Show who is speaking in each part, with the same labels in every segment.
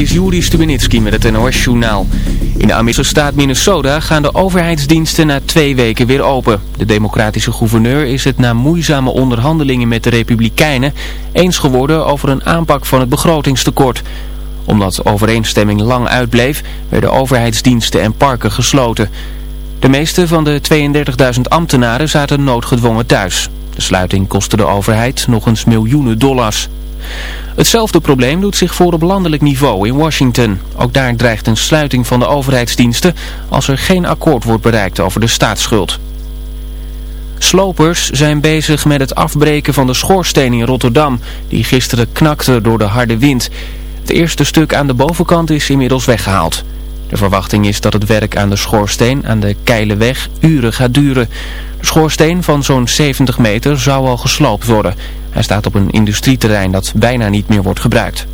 Speaker 1: Is Juri Stubenitski met het NOS-journaal. In de Amerikaanse staat Minnesota gaan de overheidsdiensten na twee weken weer open. De democratische gouverneur is het na moeizame onderhandelingen met de republikeinen... eens geworden over een aanpak van het begrotingstekort. Omdat overeenstemming lang uitbleef, werden overheidsdiensten en parken gesloten. De meeste van de 32.000 ambtenaren zaten noodgedwongen thuis. De sluiting kostte de overheid nog eens miljoenen dollars. Hetzelfde probleem doet zich voor op landelijk niveau in Washington. Ook daar dreigt een sluiting van de overheidsdiensten als er geen akkoord wordt bereikt over de staatsschuld. Slopers zijn bezig met het afbreken van de schoorsteen in Rotterdam, die gisteren knakte door de harde wind. Het eerste stuk aan de bovenkant is inmiddels weggehaald. De verwachting is dat het werk aan de schoorsteen aan de Keileweg uren gaat duren. De schoorsteen van zo'n 70 meter zou al gesloopt worden. Hij staat op een industrieterrein dat bijna niet meer wordt gebruikt.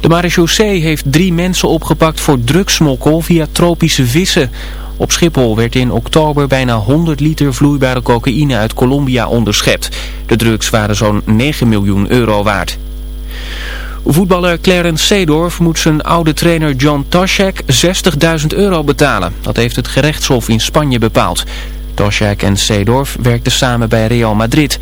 Speaker 1: De marechaussee heeft drie mensen opgepakt voor drugsmokkel via tropische vissen. Op Schiphol werd in oktober bijna 100 liter vloeibare cocaïne uit Colombia onderschept. De drugs waren zo'n 9 miljoen euro waard. Voetballer Clarence Seedorf moet zijn oude trainer John Toshek 60.000 euro betalen. Dat heeft het gerechtshof in Spanje bepaald. Toshek en Seedorf werkten samen bij Real Madrid.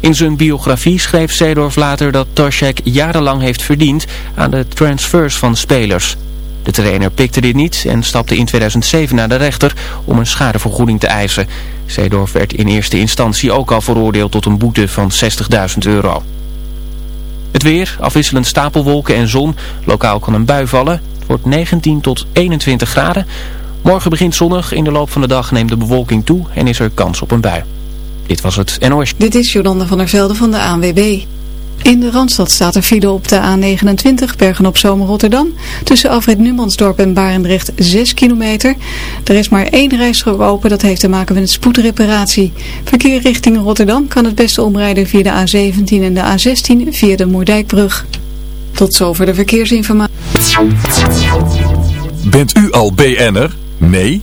Speaker 1: In zijn biografie schreef Seedorf later dat Toshek jarenlang heeft verdiend aan de transfers van spelers. De trainer pikte dit niet en stapte in 2007 naar de rechter om een schadevergoeding te eisen. Seedorf werd in eerste instantie ook al veroordeeld tot een boete van 60.000 euro. Het weer, afwisselend stapelwolken en zon. Lokaal kan een bui vallen. Het wordt 19 tot 21 graden. Morgen begint zonnig. In de loop van de dag neemt de bewolking toe en is er kans op een bui. Dit was het NOS.
Speaker 2: Dit is Jolanda van der Velde van de ANWB. In de Randstad staat er file op de A29 Bergen op Zomer Rotterdam. Tussen Alfred Numansdorp en Barendrecht 6 kilometer. Er is maar één rijstrook open, dat heeft te maken met een spoedreparatie. Verkeer richting Rotterdam kan het beste omrijden via de A17 en de A16 via de Moerdijkbrug. Tot zover de verkeersinformatie.
Speaker 3: Bent u al BN'er? Nee?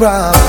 Speaker 4: problem.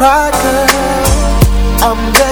Speaker 4: Pride, girl. I'm begging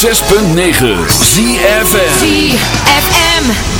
Speaker 5: 106.9 ZFM
Speaker 6: ZFM.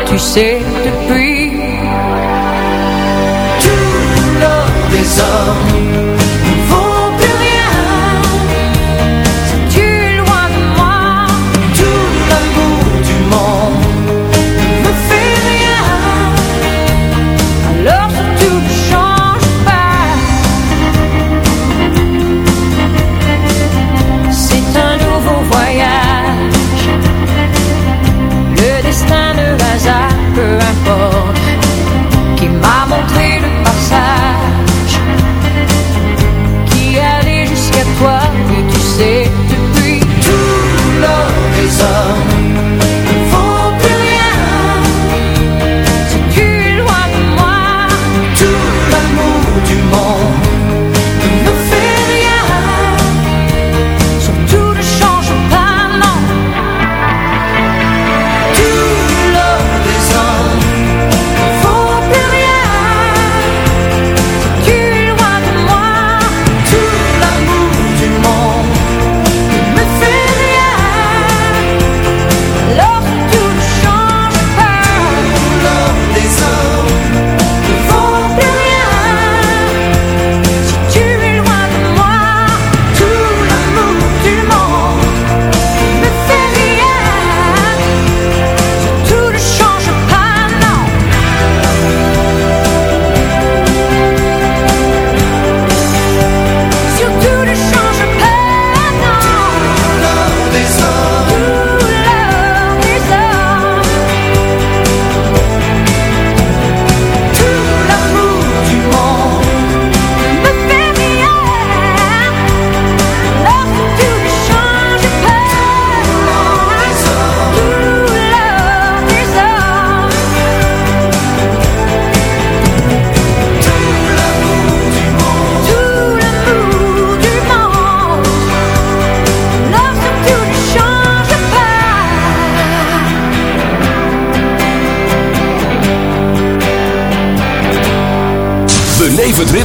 Speaker 7: you say to free to love
Speaker 5: this all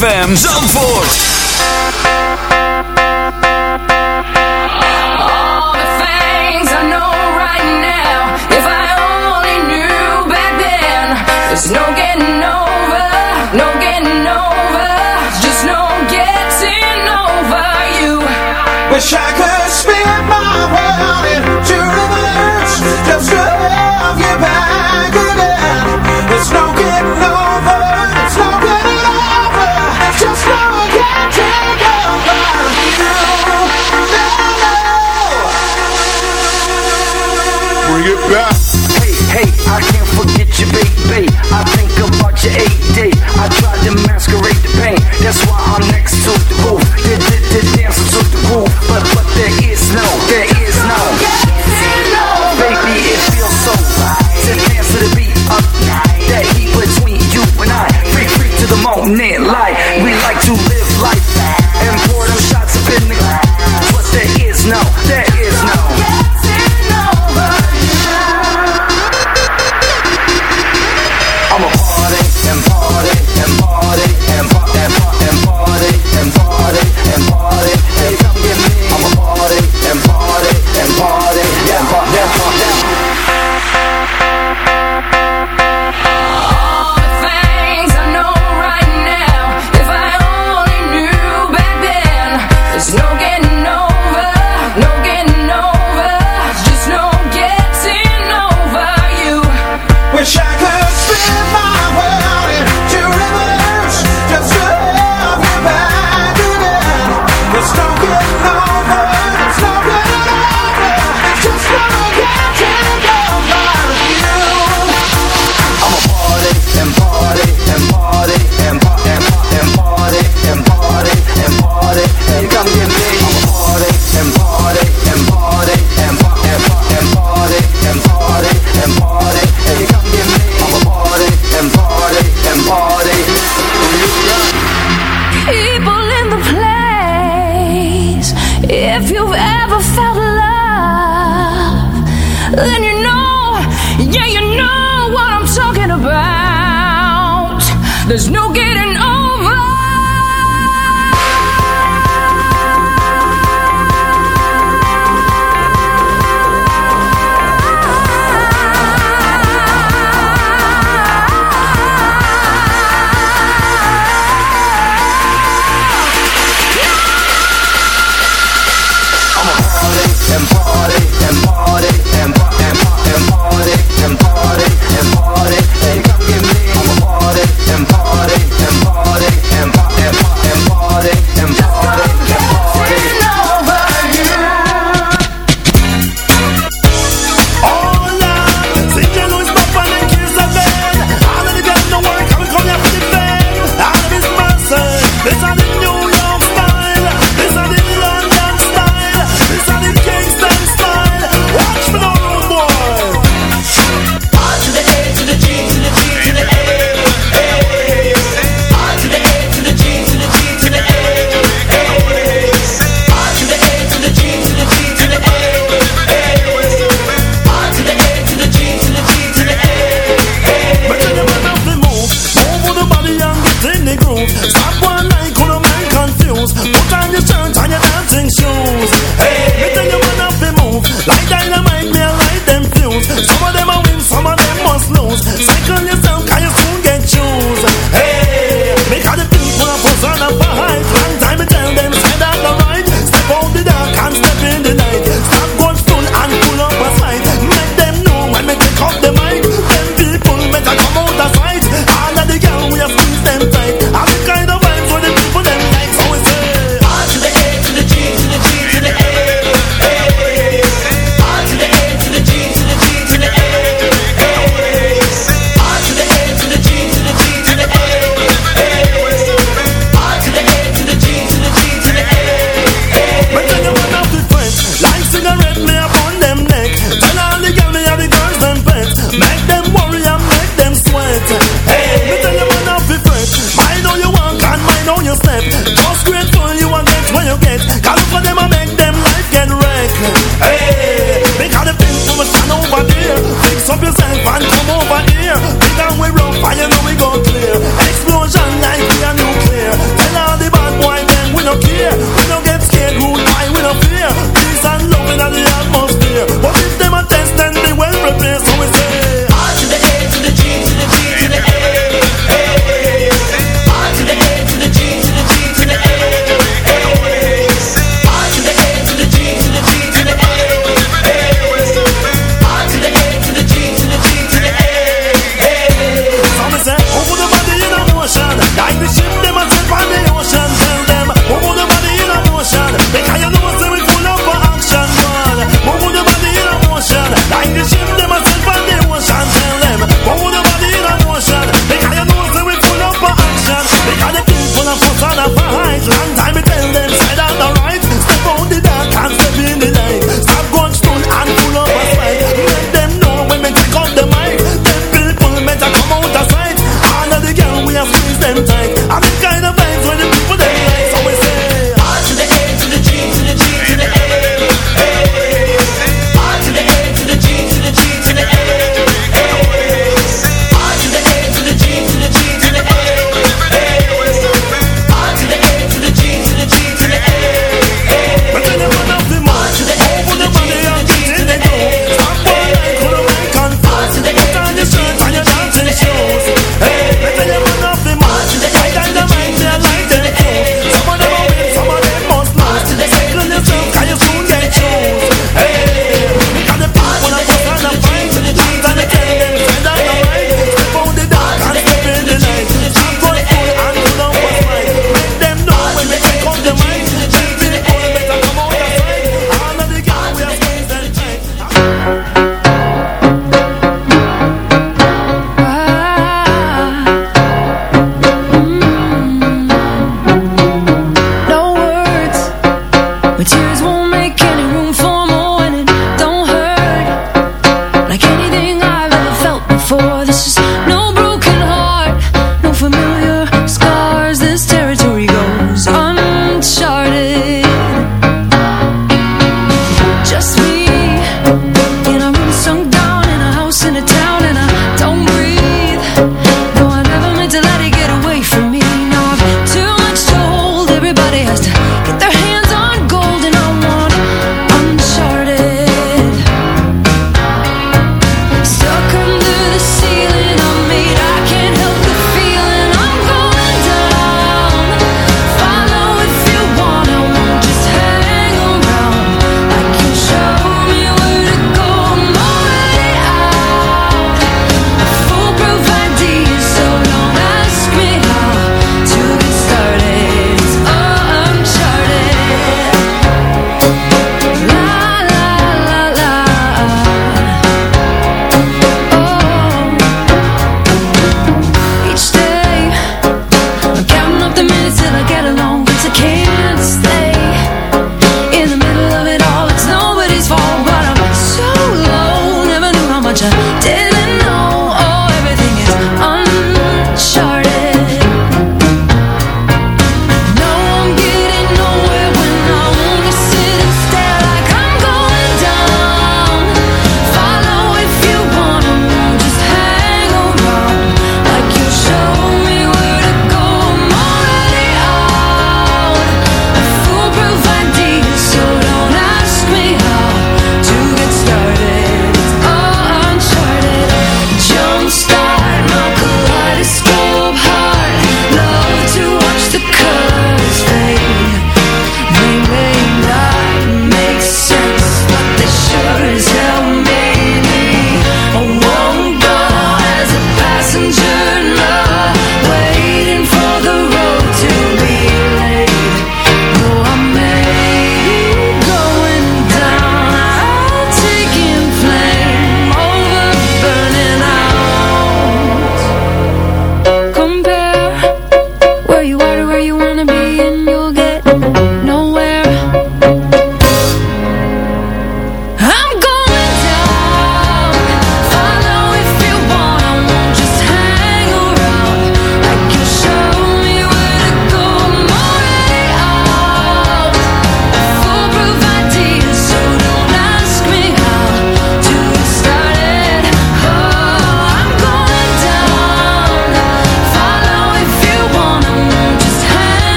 Speaker 5: ZFM Zandvoort.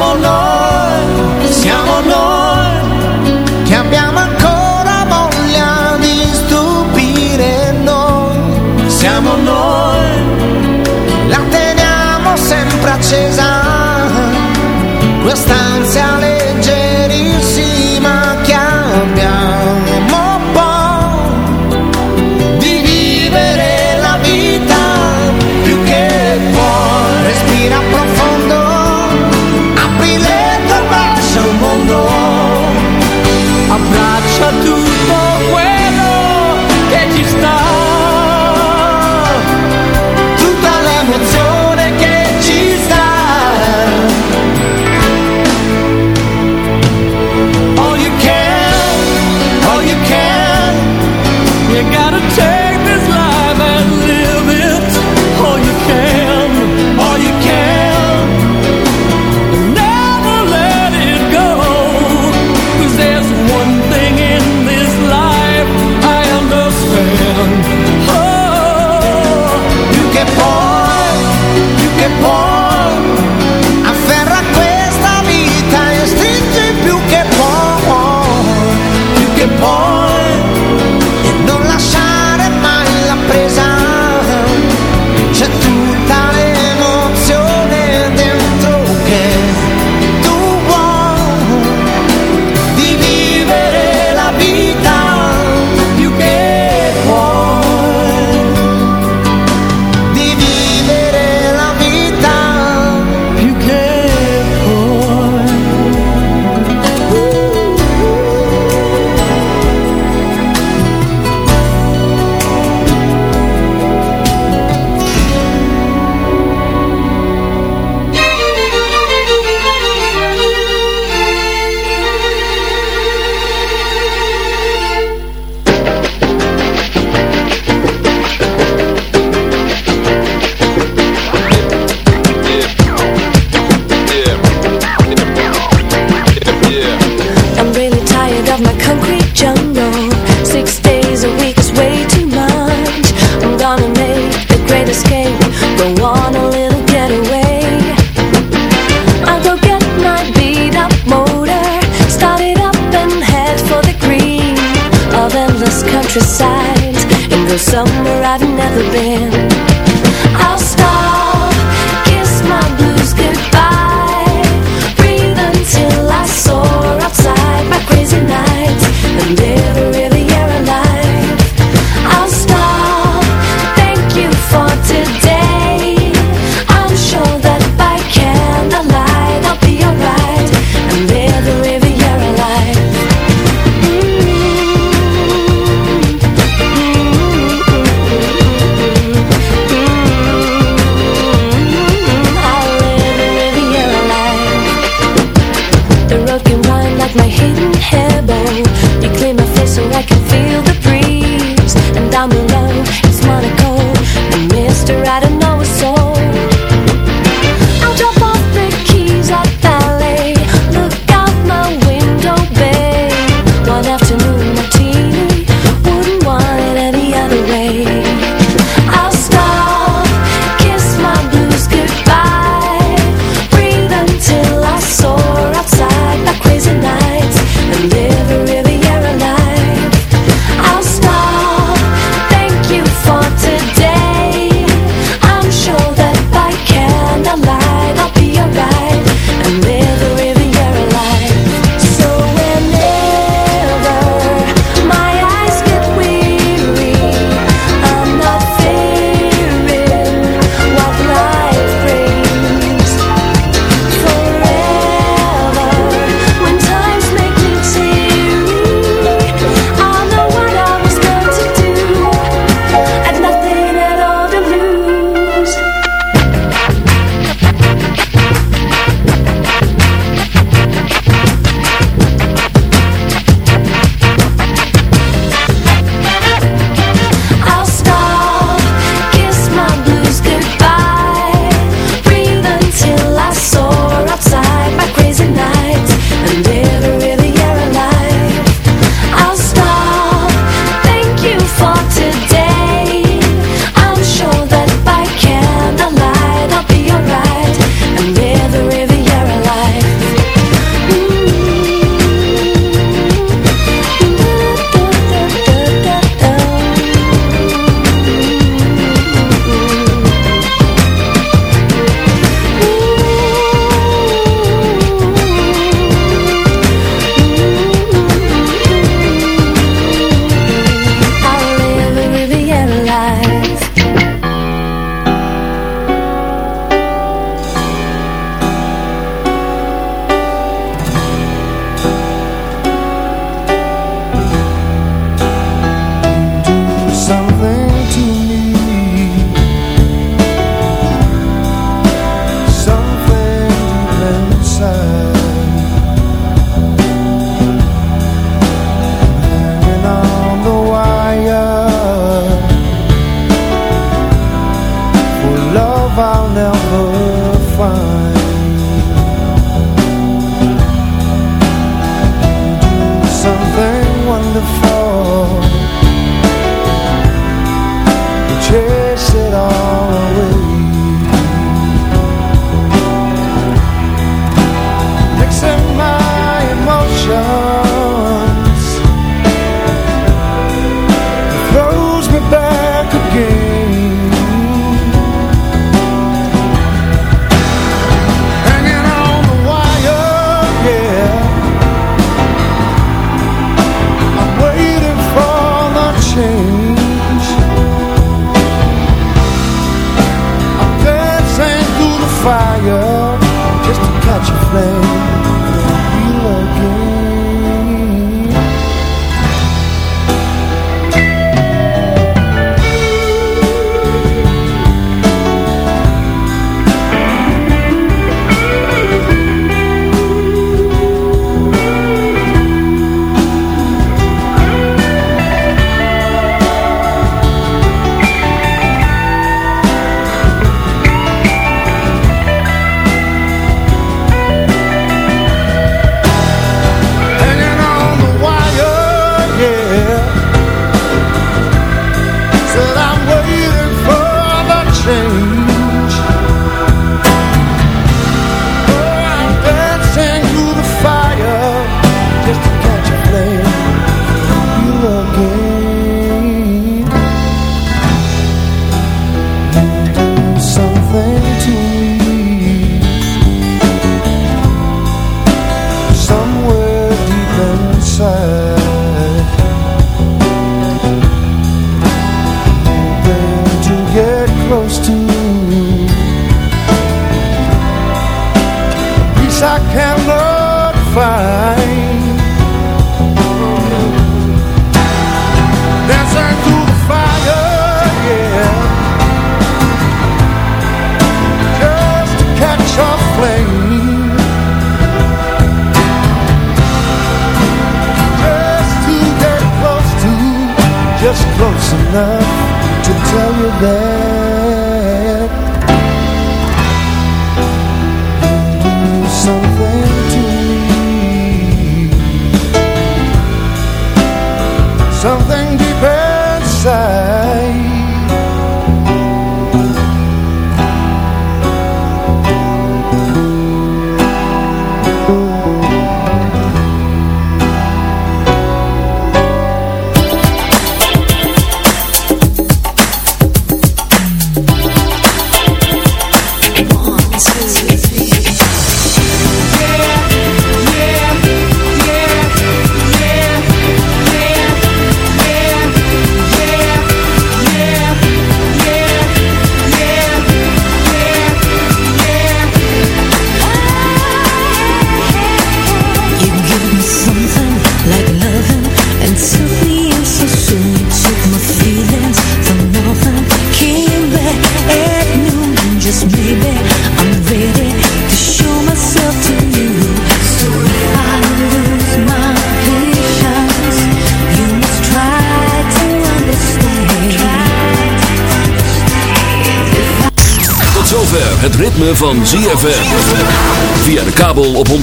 Speaker 8: come on, Lord. want a little getaway. I'll go get my beat up motor Start it up and head for the green Of endless countryside. And go somewhere I've never been.